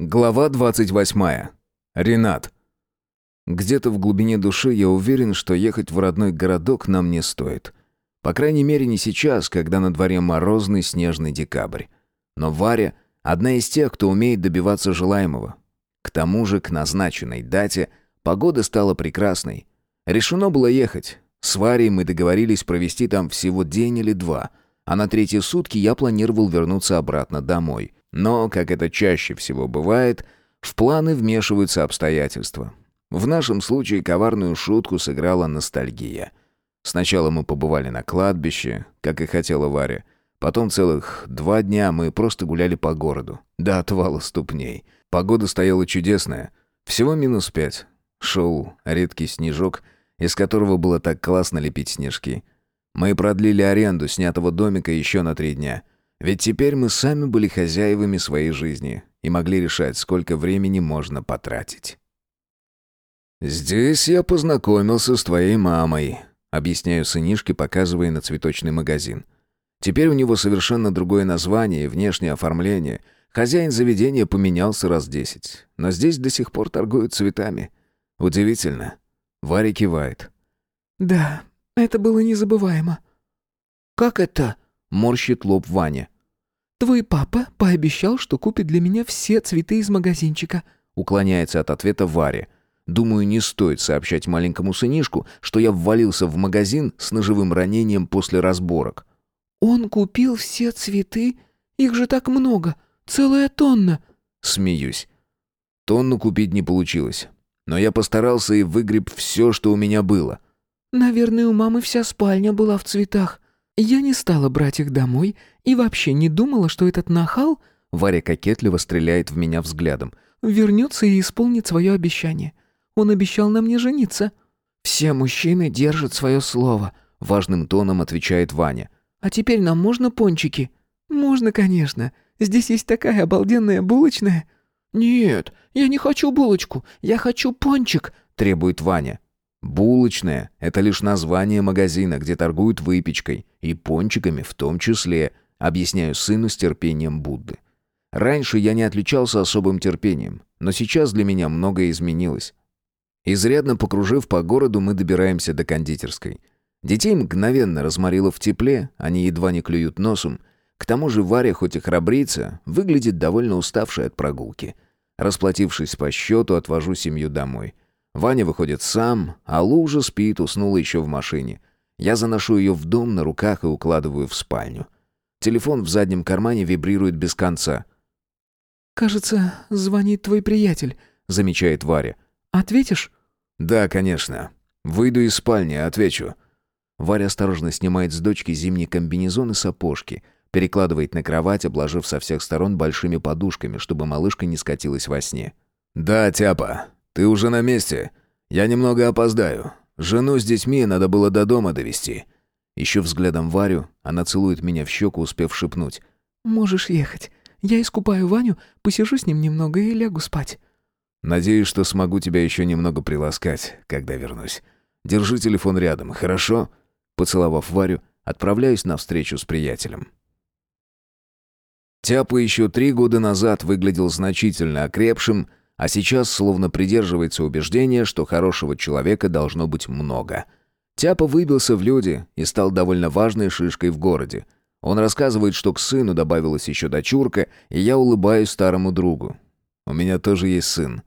Глава 28. Ренат. Где-то в глубине души я уверен, что ехать в родной городок нам не стоит. По крайней мере, не сейчас, когда на дворе морозный снежный декабрь. Но Варя — одна из тех, кто умеет добиваться желаемого. К тому же к назначенной дате погода стала прекрасной. Решено было ехать. С Варей мы договорились провести там всего день или два, а на третьи сутки я планировал вернуться обратно домой — но, как это чаще всего бывает, в планы вмешиваются обстоятельства. В нашем случае коварную шутку сыграла ностальгия. Сначала мы побывали на кладбище, как и хотела Варя. Потом целых два дня мы просто гуляли по городу, до отвала ступней. Погода стояла чудесная, всего минус пять. Шел редкий снежок, из которого было так классно лепить снежки. Мы продлили аренду снятого домика еще на три дня — ведь теперь мы сами были хозяевами своей жизни и могли решать, сколько времени можно потратить. «Здесь я познакомился с твоей мамой», — объясняю сынишке, показывая на цветочный магазин. Теперь у него совершенно другое название и внешнее оформление. Хозяин заведения поменялся раз десять, но здесь до сих пор торгуют цветами. Удивительно. Варя кивает. «Да, это было незабываемо». «Как это?» Морщит лоб Ваня. «Твой папа пообещал, что купит для меня все цветы из магазинчика», уклоняется от ответа Варя. Думаю, не стоит сообщать маленькому сынишку, что я ввалился в магазин с ножевым ранением после разборок. «Он купил все цветы? Их же так много! Целая тонна!» Смеюсь. Тонну купить не получилось. Но я постарался и выгреб все, что у меня было. «Наверное, у мамы вся спальня была в цветах», я не стала брать их домой и вообще не думала, что этот нахал, Варя кокетливо стреляет в меня взглядом, вернется и исполнит свое обещание. Он обещал на мне жениться. Все мужчины держат свое слово, важным тоном отвечает Ваня. А теперь нам можно пончики? Можно, конечно. Здесь есть такая обалденная булочная. Нет, я не хочу булочку, я хочу пончик, требует Ваня. Булочная — это лишь название магазина, где торгуют выпечкой, и пончиками в том числе, объясняю сыну с терпением Будды. Раньше я не отличался особым терпением, но сейчас для меня многое изменилось. Изрядно покружив по городу, мы добираемся до кондитерской. Детей мгновенно разморило в тепле, они едва не клюют носом. К тому же Варя, хоть и храбрится, выглядит довольно уставшей от прогулки. Расплатившись по счету, отвожу семью домой — Ваня выходит сам, а Лу уже спит, уснула еще в машине. Я заношу ее в дом на руках и укладываю в спальню. Телефон в заднем кармане вибрирует без конца. «Кажется, звонит твой приятель», — замечает Варя. «Ответишь?» «Да, конечно. Выйду из спальни, отвечу». Варя осторожно снимает с дочки зимний комбинезон и сапожки, перекладывает на кровать, обложив со всех сторон большими подушками, чтобы малышка не скатилась во сне. «Да, Тяпа, «Ты уже на месте? Я немного опоздаю. Жену с детьми надо было до дома довести. Еще взглядом Варю, она целует меня в щеку, успев шепнуть. «Можешь ехать. Я искупаю Ваню, посижу с ним немного и лягу спать». «Надеюсь, что смогу тебя еще немного приласкать, когда вернусь. Держи телефон рядом, хорошо?» Поцеловав Варю, отправляюсь на встречу с приятелем. Тяпа еще три года назад выглядел значительно окрепшим, а сейчас словно придерживается убеждения, что хорошего человека должно быть много. Тяпа выбился в люди и стал довольно важной шишкой в городе. Он рассказывает, что к сыну добавилась еще дочурка, и я улыбаюсь старому другу. «У меня тоже есть сын.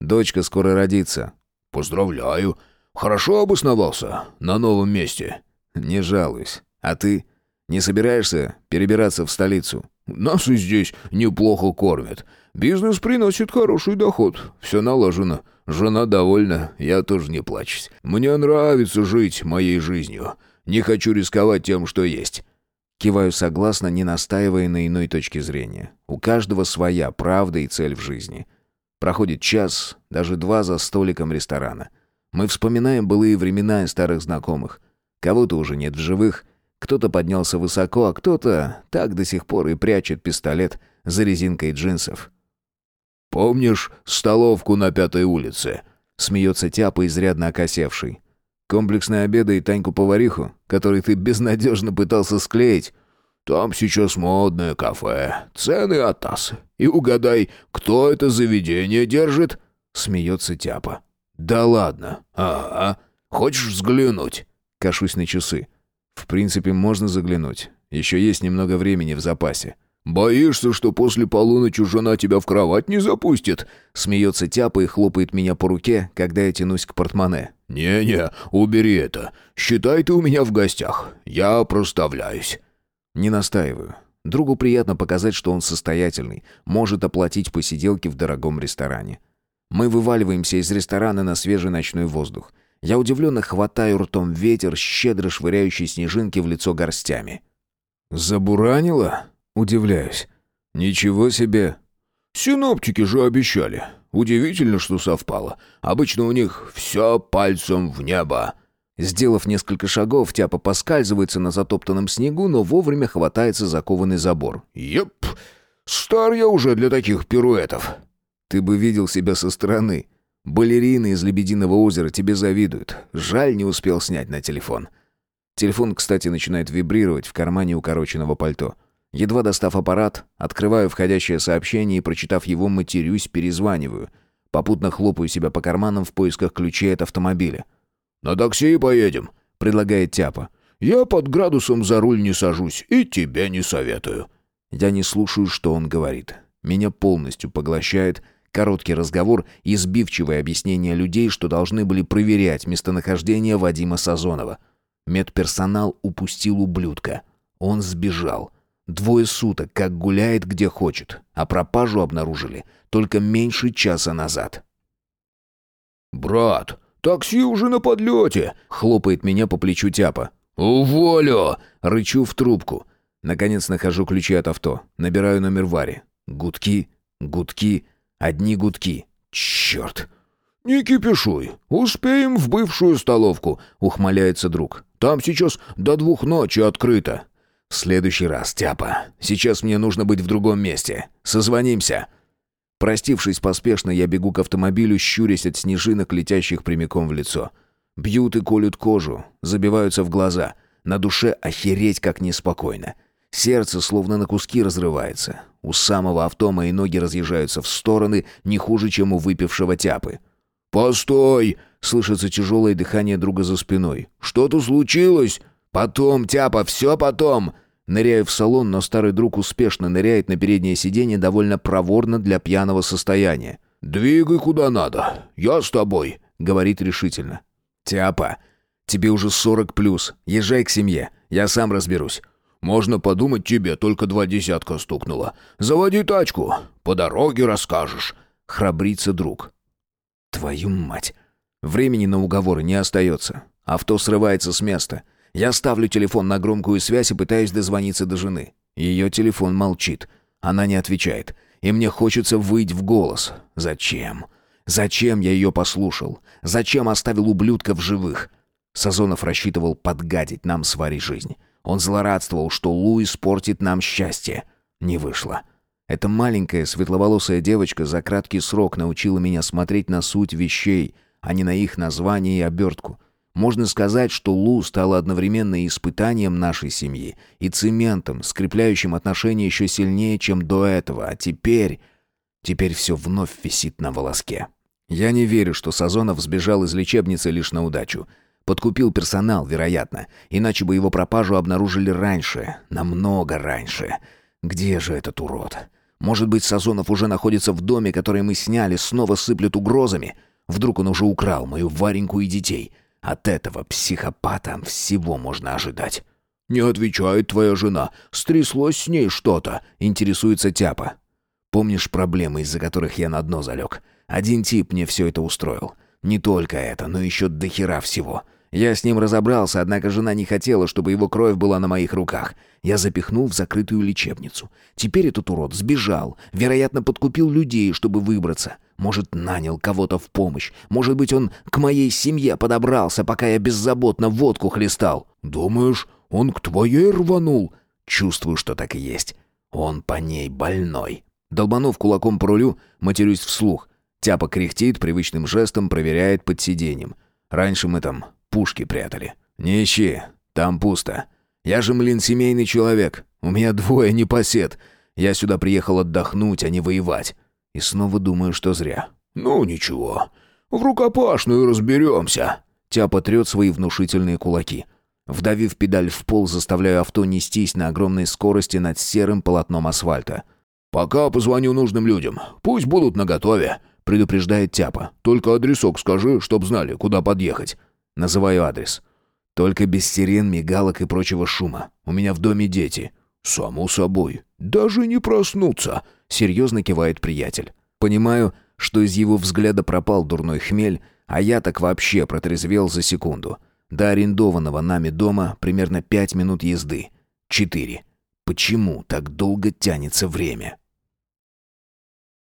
Дочка скоро родится». «Поздравляю. Хорошо обосновался на новом месте». «Не жалуюсь. А ты? Не собираешься перебираться в столицу?» «Нас и здесь неплохо кормят. Бизнес приносит хороший доход. Все налажено. Жена довольна, я тоже не плачусь. Мне нравится жить моей жизнью. Не хочу рисковать тем, что есть». Киваю согласно, не настаивая на иной точке зрения. У каждого своя правда и цель в жизни. Проходит час, даже два за столиком ресторана. Мы вспоминаем былые времена и старых знакомых. Кого-то уже нет в живых, кто-то поднялся высоко, а кто-то так до сих пор и прячет пистолет за резинкой джинсов. «Помнишь столовку на Пятой улице?» Смеется Тяпа, изрядно окосевший. «Комплексные обеды и Таньку-повариху, который ты безнадежно пытался склеить?» Там сейчас модное кафе, цены атасы. И угадай, кто это заведение держит?» Смеется Тяпа. «Да ладно. Ага. Хочешь взглянуть?» Кашусь на часы. «В принципе, можно заглянуть. Еще есть немного времени в запасе». «Боишься, что после полуночи жена тебя в кровать не запустит?» Смеется Тяпа и хлопает меня по руке, когда я тянусь к портмоне. «Не-не, убери это. Считай, ты у меня в гостях. Я проставляюсь». Не настаиваю. Другу приятно показать, что он состоятельный, может оплатить посиделки в дорогом ресторане. Мы вываливаемся из ресторана на свежий ночной воздух. Я удивленно хватаю ртом ветер, щедро швыряющий снежинки в лицо горстями. «Забуранило?» Удивляюсь. «Ничего себе!» «Синоптики же обещали. Удивительно, что совпало. Обычно у них все пальцем в небо». Сделав несколько шагов, Тяпа поскальзывается на затоптанном снегу, но вовремя хватается за кованый забор. «Еп! Стар я уже для таких пируэтов!» «Ты бы видел себя со стороны. Балерины из Лебединого озера тебе завидуют. Жаль, не успел снять на телефон». Телефон, кстати, начинает вибрировать в кармане укороченного пальто. Едва достав аппарат, открываю входящее сообщение и, прочитав его, матерюсь, перезваниваю. Попутно хлопаю себя по карманам в поисках ключей от автомобиля. «На такси поедем», — предлагает Тяпа. «Я под градусом за руль не сажусь и тебе не советую». Я не слушаю, что он говорит. Меня полностью поглощает короткий разговор и сбивчивое объяснение людей, что должны были проверять местонахождение Вадима Сазонова. Медперсонал упустил ублюдка. Он сбежал. Двое суток, как гуляет где хочет, а пропажу обнаружили только меньше часа назад. «Брат, такси уже на подлете!» — хлопает меня по плечу тяпа. «Уволю!» — рычу в трубку. Наконец нахожу ключи от авто. Набираю номер Вари. Гудки, гудки, одни гудки. Черт! «Не кипишуй. Успеем в бывшую столовку», — ухмыляется друг. «Там сейчас до двух ночи открыто». «В следующий раз, Тяпа. Сейчас мне нужно быть в другом месте. Созвонимся». Простившись поспешно, я бегу к автомобилю, щурясь от снежинок, летящих прямиком в лицо. Бьют и колют кожу, забиваются в глаза. На душе охереть как неспокойно. Сердце словно на куски разрывается. У самого авто мои ноги разъезжаются в стороны, не хуже, чем у выпившего тяпы. «Постой!» — слышится тяжелое дыхание друга за спиной. «Что-то случилось?» «Потом, тяпа, все потом!» Ныряю в салон, но старый друг успешно ныряет на переднее сиденье довольно проворно для пьяного состояния. «Двигай куда надо. Я с тобой», — говорит решительно. «Тяпа, тебе уже сорок плюс. Езжай к семье. Я сам разберусь». «Можно подумать, тебе только два десятка стукнуло. Заводи тачку. По дороге расскажешь». Храбрится друг. «Твою мать!» Времени на уговоры не остается. Авто срывается с места. Я ставлю телефон на громкую связь и пытаюсь дозвониться до жены. Ее телефон молчит. Она не отвечает. И мне хочется выйти в голос. Зачем? Зачем я ее послушал? Зачем оставил ублюдка в живых? Сазонов рассчитывал подгадить нам с Варей жизнь. Он злорадствовал, что Лу испортит нам счастье. Не вышло. Эта маленькая светловолосая девочка за краткий срок научила меня смотреть на суть вещей, а не на их название и обертку. Можно сказать, что Лу стала одновременно и испытанием нашей семьи, и цементом, скрепляющим отношения еще сильнее, чем до этого. А теперь... Теперь все вновь висит на волоске. Я не верю, что Сазонов сбежал из лечебницы лишь на удачу. Подкупил персонал, вероятно. Иначе бы его пропажу обнаружили раньше. Намного раньше. Где же этот урод? Может быть, Сазонов уже находится в доме, который мы сняли, снова сыплет угрозами? Вдруг он уже украл мою Вареньку и детей? — от этого психопата всего можно ожидать. «Не отвечает твоя жена. Стряслось с ней что-то», — интересуется Тяпа. «Помнишь проблемы, из-за которых я на дно залег? Один тип мне все это устроил. Не только это, но еще дохера всего. Я с ним разобрался, однако жена не хотела, чтобы его кровь была на моих руках. Я запихнул в закрытую лечебницу. Теперь этот урод сбежал. Вероятно, подкупил людей, чтобы выбраться. Может, нанял кого-то в помощь. Может быть, он к моей семье подобрался, пока я беззаботно водку хлестал. Думаешь, он к твоей рванул? Чувствую, что так и есть. Он по ней больной. Долбанув кулаком по рулю, матерюсь вслух. Тяпа кряхтит, привычным жестом проверяет под сиденьем. Раньше мы там пушки прятали. Не ищи, там пусто. Я же, млин, семейный человек. У меня двое непосед. Я сюда приехал отдохнуть, а не воевать. И снова думаю, что зря. Ну, ничего. В рукопашную разберемся. Тяпа трет свои внушительные кулаки. Вдавив педаль в пол, заставляю авто нестись на огромной скорости над серым полотном асфальта. «Пока позвоню нужным людям. Пусть будут наготове», — предупреждает Тяпа. «Только адресок скажи, чтоб знали, куда подъехать». Называю адрес. Только без сирен, мигалок и прочего шума. У меня в доме дети. «Само собой. Даже не проснуться», — серьезно кивает приятель. Понимаю, что из его взгляда пропал дурной хмель, а я так вообще протрезвел за секунду. До арендованного нами дома примерно пять минут езды. Четыре. Почему так долго тянется время?